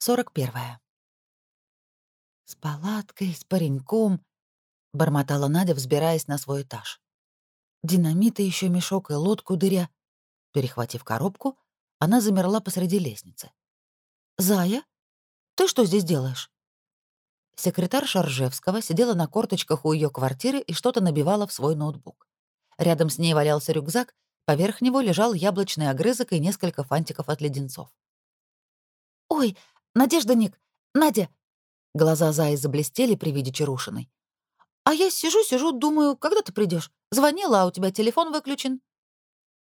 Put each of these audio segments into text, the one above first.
41. «С палаткой, с пареньком», — бормотала Надя, взбираясь на свой этаж. Динамита еще мешок и лодку дыря. Перехватив коробку, она замерла посреди лестницы. «Зая, ты что здесь делаешь?» Секретарь Шаржевского сидела на корточках у ее квартиры и что-то набивала в свой ноутбук. Рядом с ней валялся рюкзак, поверх него лежал яблочный огрызок и несколько фантиков от леденцов. «Ой, Надежда Ник, Надя!» Глаза Заи заблестели при виде Чарушиной. «А я сижу-сижу, думаю, когда ты придешь? Звонила, а у тебя телефон выключен».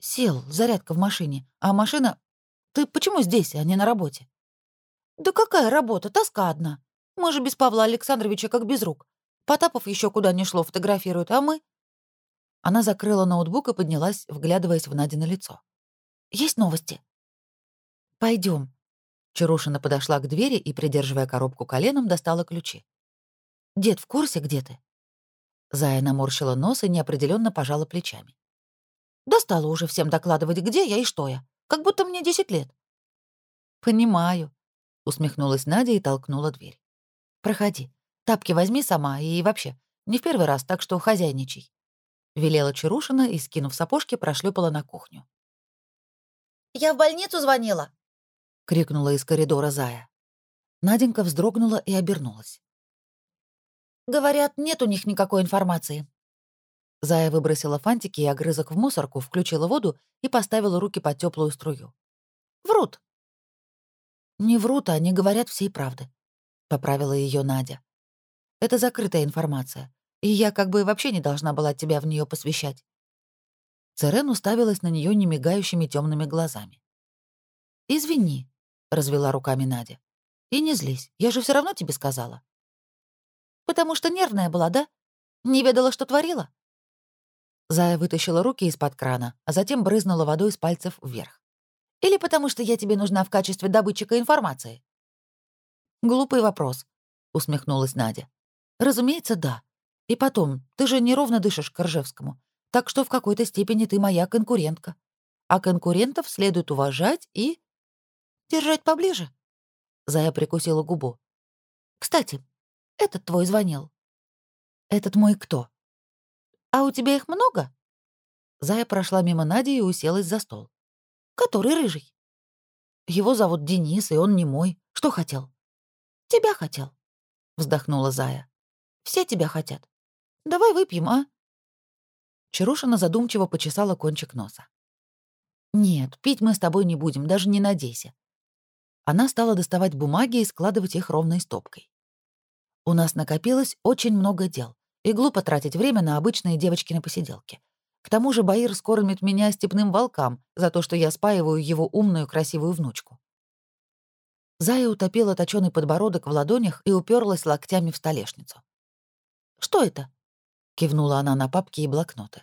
«Сел, зарядка в машине. А машина... Ты почему здесь, а не на работе?» «Да какая работа? Тоска одна. Мы же без Павла Александровича как без рук. Потапов еще куда ни шло фотографирует, а мы...» Она закрыла ноутбук и поднялась, вглядываясь в Надя на лицо. «Есть новости?» Пойдем. Чарушина подошла к двери и, придерживая коробку коленом, достала ключи. «Дед в курсе, где ты?» Зая наморщила нос и неопределенно пожала плечами. «Достала уже всем докладывать, где я и что я. Как будто мне десять лет». «Понимаю», — усмехнулась Надя и толкнула дверь. «Проходи. Тапки возьми сама и вообще. Не в первый раз, так что хозяйничай». Велела Чарушина и, скинув сапожки, прошлепала на кухню. «Я в больницу звонила», — крикнула из коридора Зая. Наденька вздрогнула и обернулась. «Говорят, нет у них никакой информации». Зая выбросила фантики и огрызок в мусорку, включила воду и поставила руки под теплую струю. «Врут». «Не врут, а они говорят всей правды», — поправила ее Надя. «Это закрытая информация, и я как бы вообще не должна была тебя в нее посвящать». Церен уставилась на нее немигающими темными глазами. «Извини», — развела руками Надя. «И не злись, я же все равно тебе сказала». «Потому что нервная была, да? Не ведала, что творила?» Зая вытащила руки из-под крана, а затем брызнула водой с пальцев вверх. «Или потому что я тебе нужна в качестве добытчика информации?» «Глупый вопрос», — усмехнулась Надя. «Разумеется, да. И потом, ты же неровно дышишь к Ржевскому, так что в какой-то степени ты моя конкурентка. А конкурентов следует уважать и Держать поближе?» Зая прикусила губу. «Кстати, этот твой звонил». «Этот мой кто?» «А у тебя их много?» Зая прошла мимо Нади и уселась за стол. «Который рыжий?» «Его зовут Денис, и он не мой. Что хотел?» «Тебя хотел», — вздохнула Зая. «Все тебя хотят. Давай выпьем, а?» Чарушина задумчиво почесала кончик носа. «Нет, пить мы с тобой не будем, даже не надейся. Она стала доставать бумаги и складывать их ровной стопкой. У нас накопилось очень много дел, и глупо тратить время на обычные девочкины посиделки. К тому же Баир скормит меня степным волкам за то, что я спаиваю его умную красивую внучку. Зая утопила точёный подбородок в ладонях и уперлась локтями в столешницу. «Что это?» — кивнула она на папки и блокноты.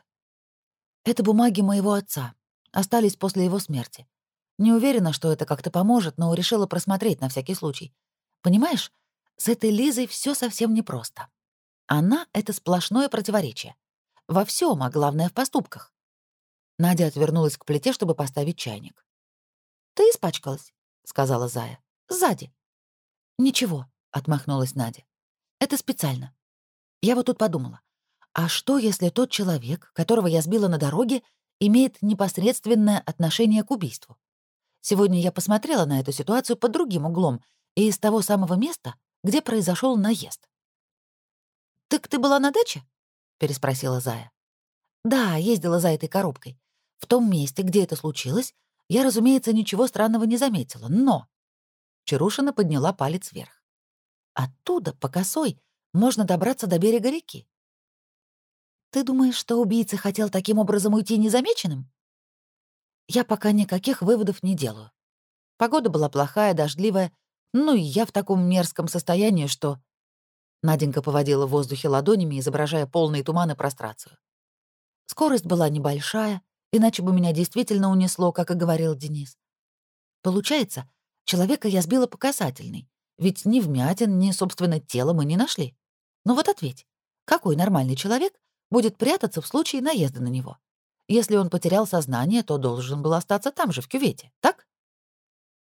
«Это бумаги моего отца. Остались после его смерти. Не уверена, что это как-то поможет, но решила просмотреть на всякий случай. Понимаешь, с этой Лизой все совсем непросто. Она — это сплошное противоречие. Во всем, а главное — в поступках. Надя отвернулась к плите, чтобы поставить чайник. «Ты испачкалась», — сказала Зая. «Сзади». «Ничего», — отмахнулась Надя. «Это специально. Я вот тут подумала. А что, если тот человек, которого я сбила на дороге, имеет непосредственное отношение к убийству? Сегодня я посмотрела на эту ситуацию под другим углом и из того самого места, где произошел наезд. «Так ты была на даче?» — переспросила Зая. «Да, ездила за этой коробкой. В том месте, где это случилось, я, разумеется, ничего странного не заметила, но...» Чарушина подняла палец вверх. «Оттуда, по косой, можно добраться до берега реки. Ты думаешь, что убийца хотел таким образом уйти незамеченным? Я пока никаких выводов не делаю. Погода была плохая, дождливая, ну и я в таком мерзком состоянии, что... Наденька поводила в воздухе ладонями, изображая полные туманы прострацию. Скорость была небольшая, иначе бы меня действительно унесло, как и говорил Денис. Получается, человека я сбила по касательной, ведь ни вмятин, ни, собственно, тела мы не нашли. Ну вот ответь, какой нормальный человек будет прятаться в случае наезда на него? Если он потерял сознание, то должен был остаться там же, в кювете, так?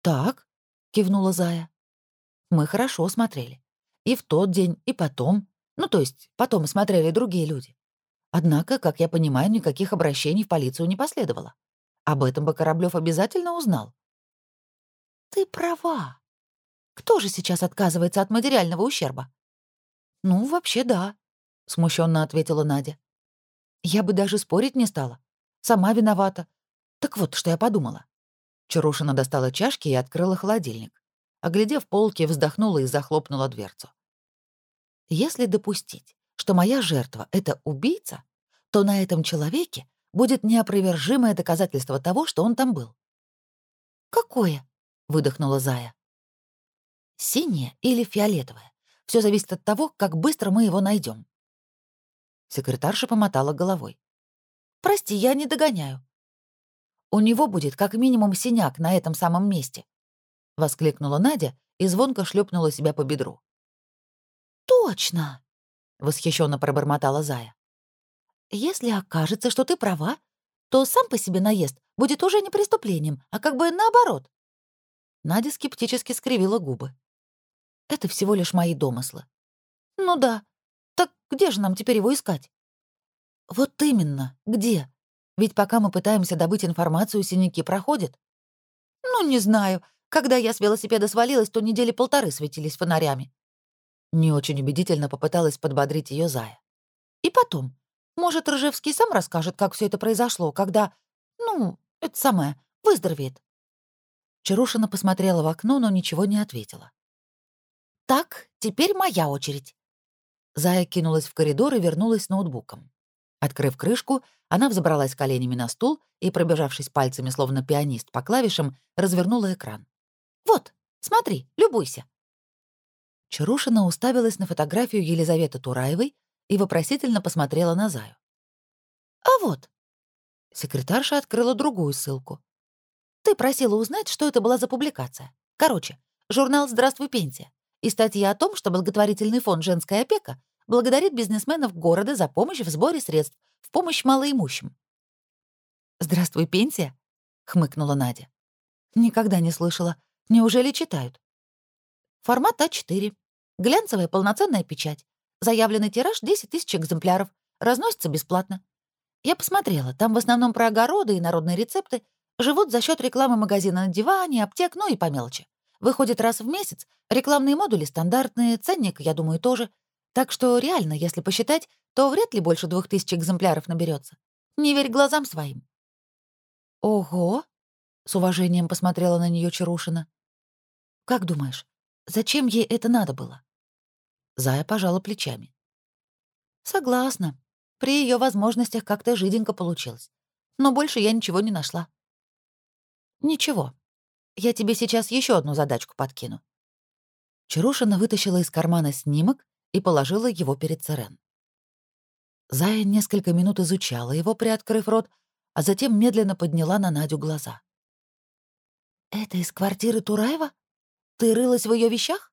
«Так», — кивнула Зая. Мы хорошо смотрели. И в тот день, и потом. Ну, то есть, потом смотрели другие люди. Однако, как я понимаю, никаких обращений в полицию не последовало. Об этом бы Кораблёв обязательно узнал. Ты права. Кто же сейчас отказывается от материального ущерба? Ну, вообще да, смущенно ответила Надя. Я бы даже спорить не стала. Сама виновата. Так вот, что я подумала. Чарушина достала чашки и открыла холодильник. Оглядев полки, вздохнула и захлопнула дверцу. Если допустить, что моя жертва — это убийца, то на этом человеке будет неопровержимое доказательство того, что он там был. «Какое?» — выдохнула Зая. «Синее или фиолетовое. Все зависит от того, как быстро мы его найдем. Секретарша помотала головой. «Прости, я не догоняю». «У него будет как минимум синяк на этом самом месте», — воскликнула Надя и звонко шлепнула себя по бедру. «Точно!» — восхищенно пробормотала Зая. «Если окажется, что ты права, то сам по себе наезд будет уже не преступлением, а как бы наоборот». Надя скептически скривила губы. «Это всего лишь мои домыслы». «Ну да. Так где же нам теперь его искать?» «Вот именно. Где? Ведь пока мы пытаемся добыть информацию, синяки проходят». «Ну, не знаю. Когда я с велосипеда свалилась, то недели полторы светились фонарями. Не очень убедительно попыталась подбодрить ее Зая. И потом, может, Ржевский сам расскажет, как все это произошло, когда, ну, это самое, выздоровеет. Чарушина посмотрела в окно, но ничего не ответила. «Так, теперь моя очередь». Зая кинулась в коридор и вернулась с ноутбуком. Открыв крышку, она взобралась коленями на стул и, пробежавшись пальцами, словно пианист, по клавишам, развернула экран. «Вот, смотри, любуйся». Чарушина уставилась на фотографию Елизаветы Тураевой и вопросительно посмотрела на Заю. «А вот». Секретарша открыла другую ссылку. «Ты просила узнать, что это была за публикация. Короче, журнал «Здравствуй, пенсия» и статья о том, что благотворительный фонд «Женская опека» благодарит бизнесменов города за помощь в сборе средств в помощь малоимущим. «Здравствуй, пенсия?» — хмыкнула Надя. «Никогда не слышала. Неужели читают?» «Формат А4. Глянцевая полноценная печать. Заявленный тираж — 10 тысяч экземпляров. Разносится бесплатно. Я посмотрела, там в основном про огороды и народные рецепты. Живут за счет рекламы магазина на диване, аптек, ну и по мелочи. Выходит раз в месяц. Рекламные модули стандартные, ценник, я думаю, тоже. Так что реально, если посчитать, то вряд ли больше двух тысяч экземпляров наберется. Не верь глазам своим. Ого! С уважением посмотрела на нее Чарушина. Как думаешь, зачем ей это надо было? Зая пожала плечами. Согласна. При ее возможностях как-то жиденько получилось. Но больше я ничего не нашла. Ничего. Я тебе сейчас еще одну задачку подкину. Чарушина вытащила из кармана снимок и положила его перед Церен. Зая несколько минут изучала его, приоткрыв рот, а затем медленно подняла на Надю глаза. «Это из квартиры Тураева? Ты рылась в ее вещах?»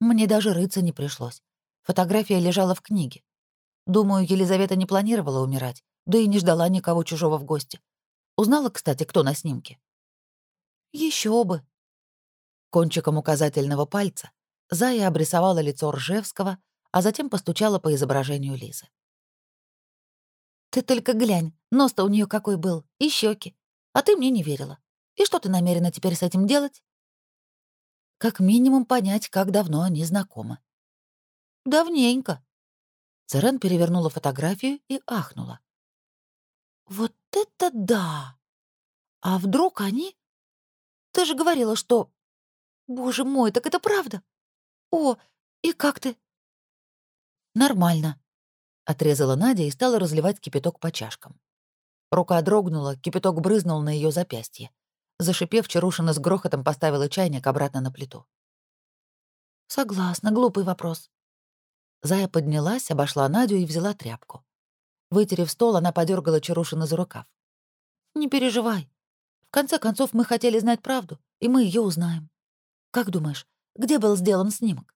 Мне даже рыться не пришлось. Фотография лежала в книге. Думаю, Елизавета не планировала умирать, да и не ждала никого чужого в гости. Узнала, кстати, кто на снимке. Еще бы. Кончиком указательного пальца Зая обрисовала лицо Ржевского, а затем постучала по изображению Лизы. «Ты только глянь, нос-то у нее какой был, и щеки. А ты мне не верила. И что ты намерена теперь с этим делать?» «Как минимум понять, как давно они знакомы». «Давненько». Церен перевернула фотографию и ахнула. «Вот это да! А вдруг они...» «Ты же говорила, что...» «Боже мой, так это правда!» «О, и как ты?» «Нормально», — отрезала Надя и стала разливать кипяток по чашкам. Рука дрогнула, кипяток брызнул на ее запястье. Зашипев, Чарушина с грохотом поставила чайник обратно на плиту. «Согласна, глупый вопрос». Зая поднялась, обошла Надю и взяла тряпку. Вытерев стол, она подергала Чарушина за рукав. «Не переживай. В конце концов, мы хотели знать правду, и мы ее узнаем. Как думаешь, где был сделан снимок.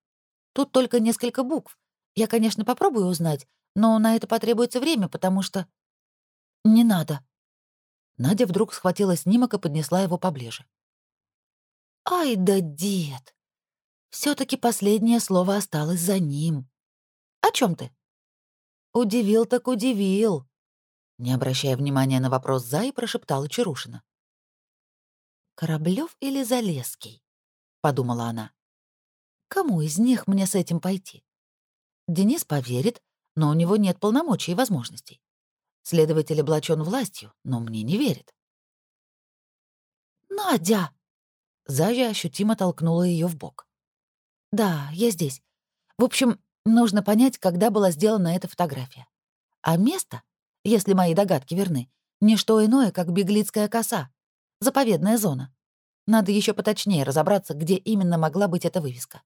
Тут только несколько букв. Я, конечно, попробую узнать, но на это потребуется время, потому что... Не надо. Надя вдруг схватила снимок и поднесла его поближе. Ай да дед! все таки последнее слово осталось за ним. «О чем ты?» «Удивил так удивил», — не обращая внимания на вопрос Зай, прошептала Чарушина. «Кораблёв или Залесский?» — подумала она. «Кому из них мне с этим пойти? Денис поверит, но у него нет полномочий и возможностей. Следователь облачен властью, но мне не верит. «Надя!» Зая ощутимо толкнула ее в бок. «Да, я здесь. В общем, нужно понять, когда была сделана эта фотография. А место, если мои догадки верны, не что иное, как Беглицкая коса, заповедная зона. Надо еще поточнее разобраться, где именно могла быть эта вывеска.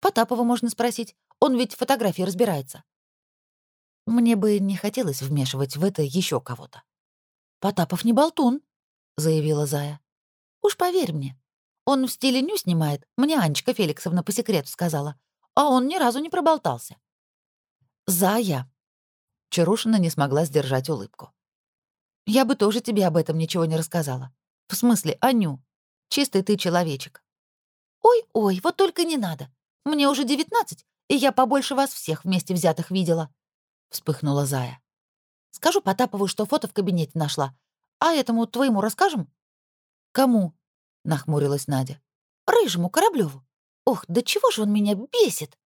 Потапова можно спросить, он ведь в фотографии разбирается. Мне бы не хотелось вмешивать в это еще кого-то. «Потапов не болтун», — заявила Зая. «Уж поверь мне, он в стиле ню снимает, мне Анечка Феликсовна по секрету сказала, а он ни разу не проболтался». «Зая!» Чарушина не смогла сдержать улыбку. «Я бы тоже тебе об этом ничего не рассказала. В смысле, Аню. Чистый ты человечек». «Ой-ой, вот только не надо. Мне уже девятнадцать, и я побольше вас всех вместе взятых видела», — вспыхнула Зая. «Скажу Потапову, что фото в кабинете нашла. А этому твоему расскажем?» «Кому?» — нахмурилась Надя. «Рыжему Кораблёву. Ох, да чего же он меня бесит!»